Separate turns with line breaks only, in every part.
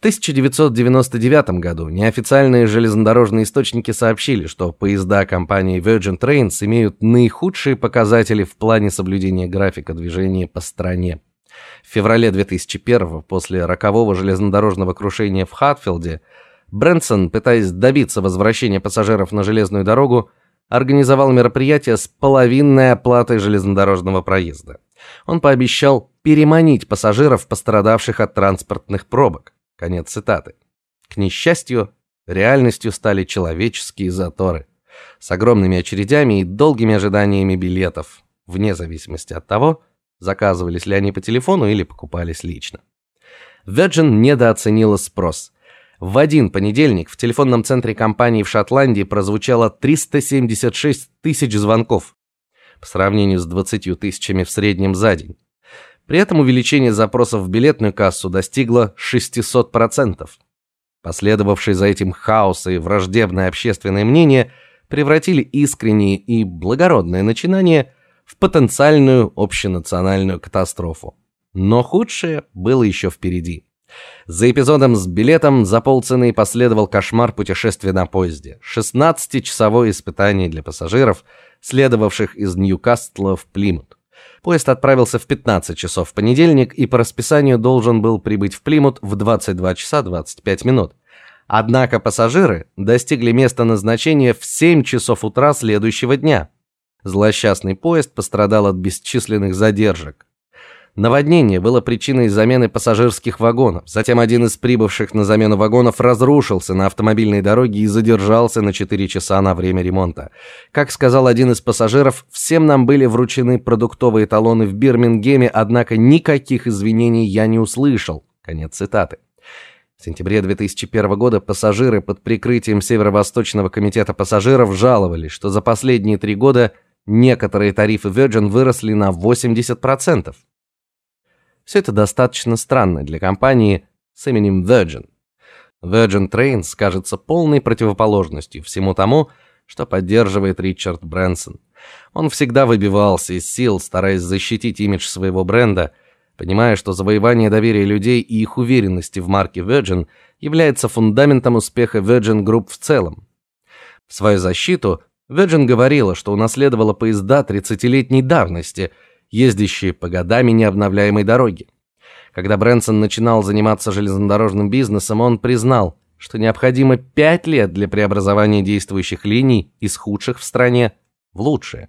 1999 году неофициальные железнодорожные источники сообщили, что поезда компании Virgin Trains имеют наихудшие показатели в плане соблюдения графика движения по стране. В феврале 2001 после рокового железнодорожного крушения в Хатфилде, Брэнсон, пытаясь добиться возвращения пассажиров на железную дорогу, организовал мероприятие с половинной оплатой железнодорожного проезда. Он пообещал переманить пассажиров, пострадавших от транспортных пробок. Конец цитаты. К несчастью, реальностью стали человеческие заторы с огромными очередями и долгими ожиданиями билетов, вне зависимости от того, заказывались ли они по телефону или покупались лично. Virgin недооценила спрос. В один понедельник в телефонном центре компании в Шотландии прозвучало 376 тысяч звонков, по сравнению с 20 тысячами в среднем за день. При этом увеличение запросов в билетную кассу достигло 600%. Последовавший за этим хаос и враждебное общественное мнение превратили искренние и благородные начинания в потенциальную общенациональную катастрофу. Но худшее было еще впереди. За эпизодом с билетом за полцены последовал кошмар путешествия на поезде. 16-часовое испытание для пассажиров, следовавших из Ньюкасла в Плимут. Поезд отправился в 15 часов в понедельник и по расписанию должен был прибыть в Плимут в 22 часа 25 минут. Однако пассажиры достигли места назначения в 7 часов утра следующего дня. Злосчастный поезд пострадал от бесчисленных задержек. Наводнение было причиной замены пассажирских вагонов. Затем один из прибывших на замену вагонов разрушился на автомобильной дороге и задержался на 4 часа на время ремонта. Как сказал один из пассажиров, всем нам были вручены продуктовые талоны в Бирмингеме, однако никаких извинений я не услышал. Конец цитаты. В сентябре 2001 года пассажиры под прикрытием Северо-Восточного комитета пассажиров жаловались, что за последние три года некоторые тарифы Virgin выросли на 80%. Все это достаточно странно для компании с именем Virgin. Virgin Trains кажется полной противоположностью всему тому, что поддерживает Ричард Брэнсон. Он всегда выбивался из сил, стараясь защитить имидж своего бренда, понимая, что завоевание доверия людей и их уверенности в марке Virgin является фундаментом успеха Virgin Group в целом. В свою защиту Virgin говорила, что унаследовала поезда 30-летней давности – ездящие по годами необновляемой дороги. Когда Брэнсон начинал заниматься железнодорожным бизнесом, он признал, что необходимо пять лет для преобразования действующих линий из худших в стране в лучшие.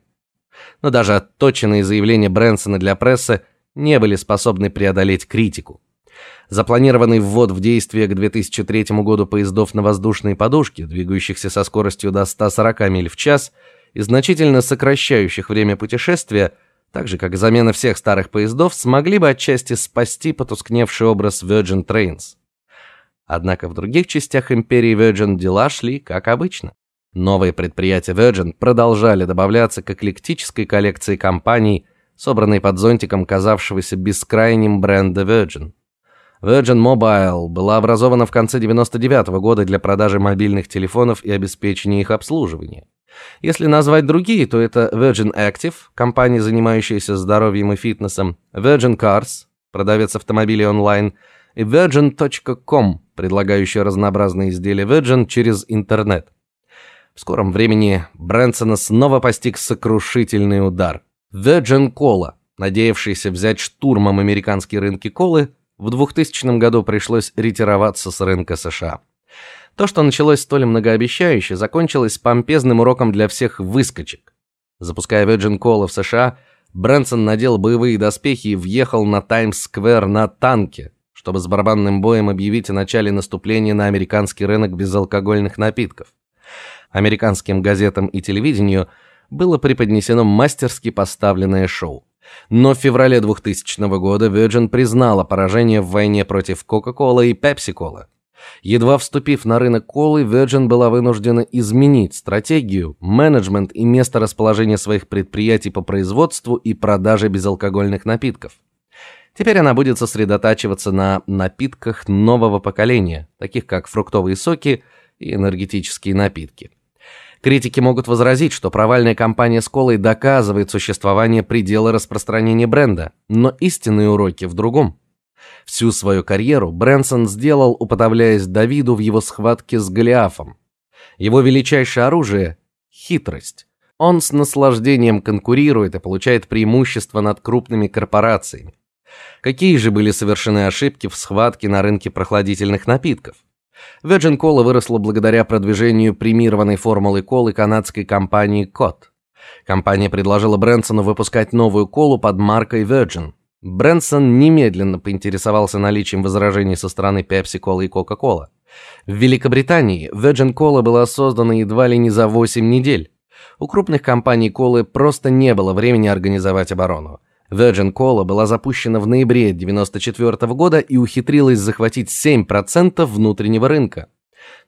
Но даже отточенные заявления Брэнсона для прессы не были способны преодолеть критику. Запланированный ввод в действие к 2003 году поездов на воздушные подушки, двигающихся со скоростью до 140 миль в час и значительно сокращающих время путешествия, так же как замена всех старых поездов, смогли бы отчасти спасти потускневший образ Virgin Trains. Однако в других частях империи Virgin дела шли как обычно. Новые предприятия Virgin продолжали добавляться к эклектической коллекции компаний, собранной под зонтиком казавшегося бескрайним бренда Virgin. Virgin Mobile была образована в конце 99 -го года для продажи мобильных телефонов и обеспечения их обслуживания. Если назвать другие, то это Virgin Active, компания, занимающаяся здоровьем и фитнесом, Virgin Cars, продавец автомобилей онлайн, и Virgin.com, предлагающая разнообразные изделия Virgin через интернет. В скором времени Брэнсона снова постиг сокрушительный удар. Virgin Cola, надеявшийся взять штурмом американские рынки колы, в 2000 году пришлось ретироваться с рынка США. То, что началось столь многообещающе, закончилось помпезным уроком для всех выскочек. Запуская Virgin Cola в США, Брэнсон надел боевые доспехи и въехал на Таймс-сквер на танке, чтобы с барабанным боем объявить о начале наступления на американский рынок безалкогольных напитков. Американским газетам и телевидению было преподнесено мастерски поставленное шоу. Но в феврале 2000 года Virgin признала поражение в войне против Coca-Cola и Pepsi-Cola. Едва вступив на рынок колы, Virgin была вынуждена изменить стратегию, менеджмент и место расположения своих предприятий по производству и продаже безалкогольных напитков. Теперь она будет сосредотачиваться на напитках нового поколения, таких как фруктовые соки и энергетические напитки. Критики могут возразить, что провальная кампания с колой доказывает существование предела распространения бренда, но истинные уроки в другом. Всю свою карьеру Брэнсон сделал, уподобляясь Давиду в его схватке с Голиафом. Его величайшее оружие хитрость. Он с наслаждением конкурирует и получает преимущество над крупными корпорациями. Какие же были совершены ошибки в схватке на рынке прохладительных напитков? Virgin Cola выросла благодаря продвижению премированной формулы колы канадской компании Кот. Компания предложила Брэнсону выпускать новую колу под маркой Virgin. Брэнсон немедленно поинтересовался наличием возражений со стороны Pepsi Cola и Coca-Cola. В Великобритании Virgin Cola была создана едва ли не за 8 недель. У крупных компаний колы просто не было времени организовать оборону. Virgin Cola была запущена в ноябре 94 года и ухитрилась захватить 7% внутреннего рынка.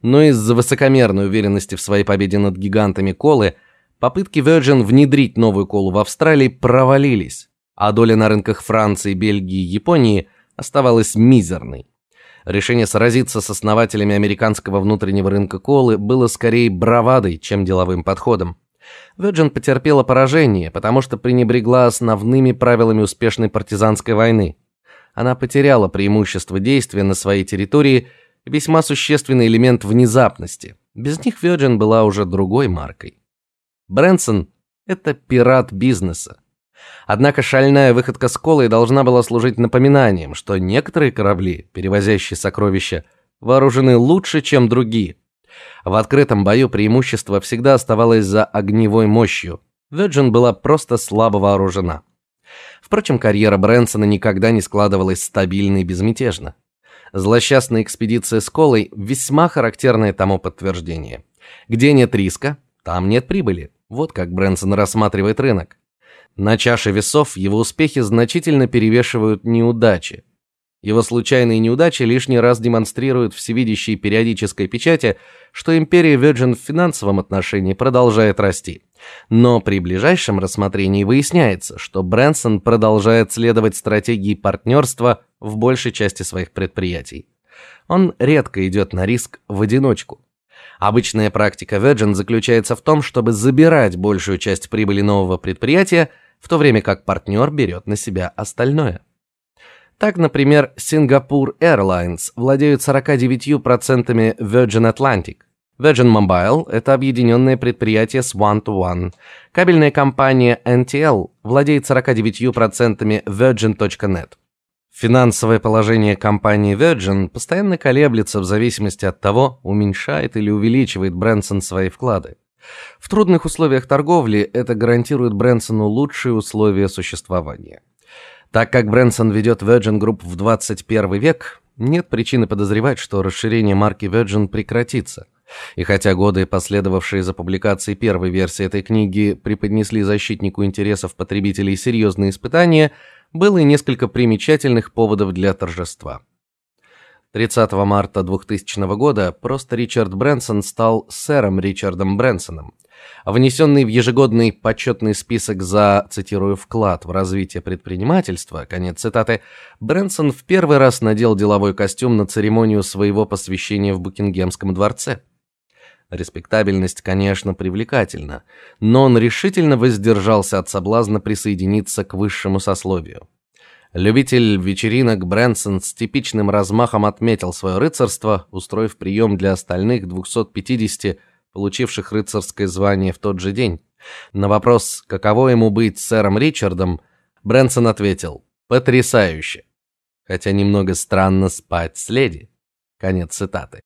Но из-за высокомерной уверенности в своей победе над гигантами колы попытки Virgin внедрить новую колу в Австралии провалились, а доля на рынках Франции, Бельгии и Японии оставалась мизерной. Решение сразиться с основателями американского внутреннего рынка колы было скорее бравадой, чем деловым подходом. Virgin потерпела поражение, потому что пренебрегла основными правилами успешной партизанской войны. Она потеряла преимущество действия на своей территории весьма существенный элемент внезапности. Без них Virgin была уже другой маркой. Брэнсон это пират бизнеса. Однако шальная выходка с колой должна была служить напоминанием, что некоторые корабли, перевозящие сокровища, вооружены лучше, чем другие. В открытом бою преимущество всегда оставалось за огневой мощью. Virgin была просто слабо вооружена. Впрочем, карьера Брэнсона никогда не складывалась стабильно и безмятежно. Злосчастная экспедиция с Колой весьма характерное тому подтверждение. Где нет риска, там нет прибыли. Вот как Брэнсон рассматривает рынок. На чаше весов его успехи значительно перевешивают неудачи. Его случайные неудачи лишний раз демонстрируют всевидящей периодической печати, что империя Virgin в финансовом отношении продолжает расти. Но при ближайшем рассмотрении выясняется, что Брэнсон продолжает следовать стратегии партнерства в большей части своих предприятий. Он редко идет на риск в одиночку. Обычная практика Virgin заключается в том, чтобы забирать большую часть прибыли нового предприятия, в то время как партнер берет на себя остальное. Так, например, Singapore Airlines владеют 49% Virgin Atlantic. Virgin Mobile это объединенное предприятие с One-to-One. Кабельная компания NTL владеет 49% Virgin.net. Финансовое положение компании Virgin постоянно колеблется в зависимости от того, уменьшает или увеличивает Брэнсон свои вклады. В трудных условиях торговли это гарантирует Брэнсону лучшие условия существования. Так как Брэнсон ведет Virgin Group в 21 век, нет причины подозревать, что расширение марки Virgin прекратится. И хотя годы, последовавшие за публикацией первой версии этой книги, преподнесли защитнику интересов потребителей серьезные испытания, было и несколько примечательных поводов для торжества. 30 марта 2000 года просто Ричард Брэнсон стал сэром Ричардом Брэнсоном. Внесенный в ежегодный почетный список за, цитирую, вклад в развитие предпринимательства, конец цитаты, Брэнсон в первый раз надел деловой костюм на церемонию своего посвящения в Букингемском дворце. Респектабельность, конечно, привлекательна, но он решительно воздержался от соблазна присоединиться к высшему сословию. Любитель вечеринок Брэнсон с типичным размахом отметил свое рыцарство, устроив прием для остальных 250 получивших рыцарское звание в тот же день. На вопрос, каково ему быть сэром Ричардом, Брэнсон ответил: "Потрясающе. Хотя немного странно спать с леди". Конец цитаты.